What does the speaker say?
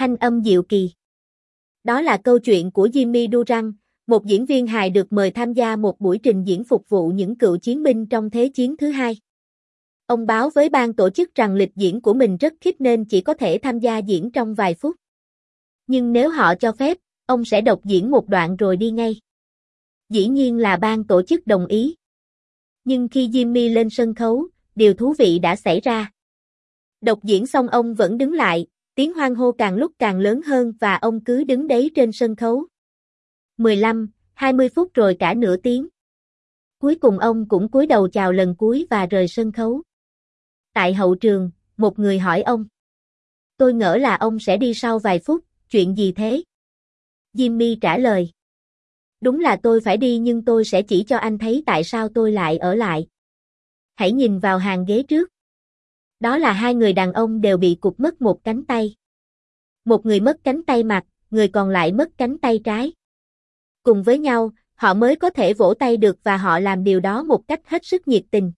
Thanh âm dịu kỳ. Đó là câu chuyện của Jimmy Durant, một diễn viên hài được mời tham gia một buổi trình diễn phục vụ những cựu chiến binh trong Thế chiến thứ hai. Ông báo với ban tổ chức rằng lịch diễn của mình rất khiếp nên chỉ có thể tham gia diễn trong vài phút. Nhưng nếu họ cho phép, ông sẽ đọc diễn một đoạn rồi đi ngay. Dĩ nhiên là ban tổ chức đồng ý. Nhưng khi Jimmy lên sân khấu, điều thú vị đã xảy ra. Độc diễn xong ông vẫn đứng lại, tiếng hoang hô càng lúc càng lớn hơn và ông cứ đứng đấy trên sân khấu. 15, 20 phút rồi cả nửa tiếng. Cuối cùng ông cũng cúi đầu chào lần cuối và rời sân khấu. Tại hậu trường, một người hỏi ông. Tôi ngỡ là ông sẽ đi sau vài phút, chuyện gì thế? Jimmy trả lời. Đúng là tôi phải đi nhưng tôi sẽ chỉ cho anh thấy tại sao tôi lại ở lại. Hãy nhìn vào hàng ghế trước. Đó là hai người đàn ông đều bị cụt mất một cánh tay. Một người mất cánh tay mặt, người còn lại mất cánh tay trái. Cùng với nhau, họ mới có thể vỗ tay được và họ làm điều đó một cách hết sức nhiệt tình.